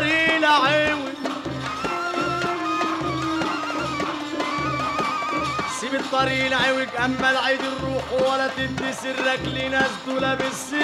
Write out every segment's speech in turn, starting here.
لعوي سيب الطريق العوج أما العيد الروح ولا تدي سرك لناس دول بالسر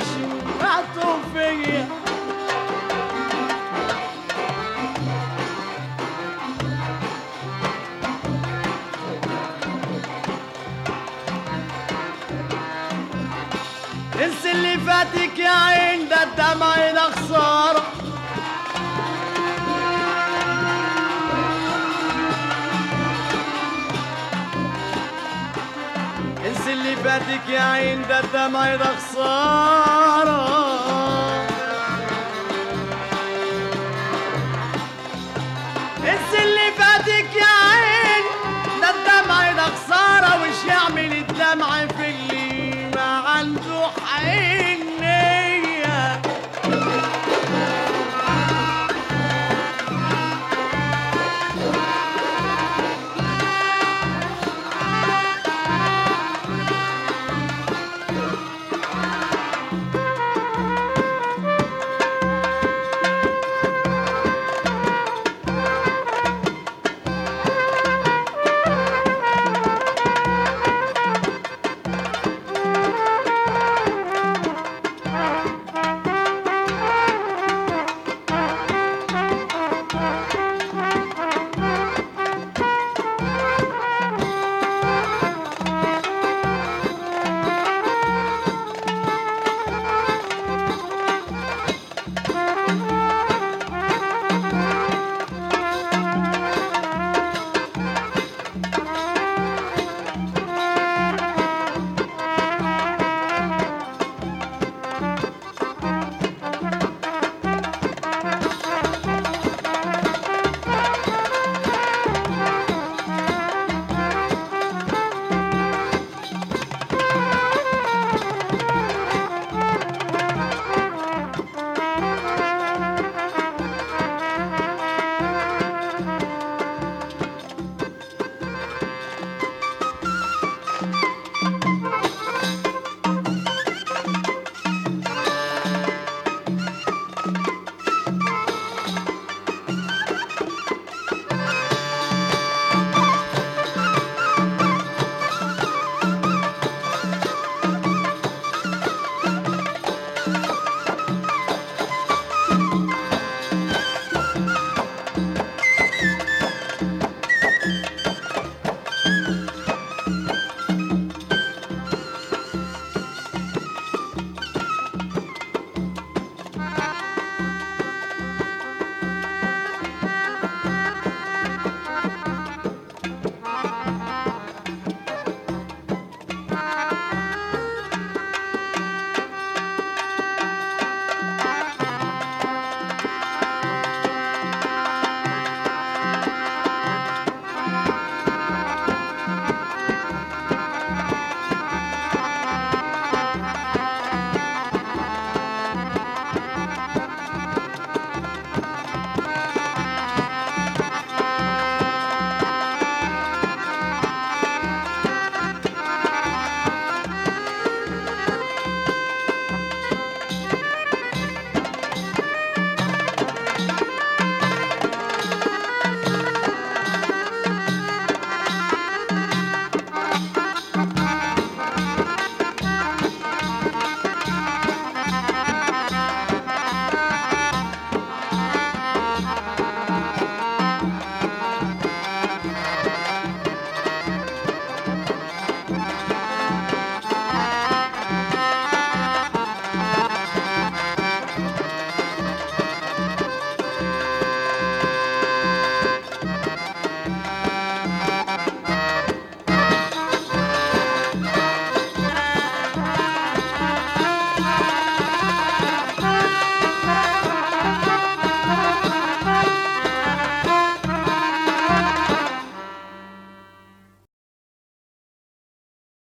يشوفوا فيا انسى اللي فاتك يا عين ده الدمع ده خساره فاتك يا عين ده ده خساره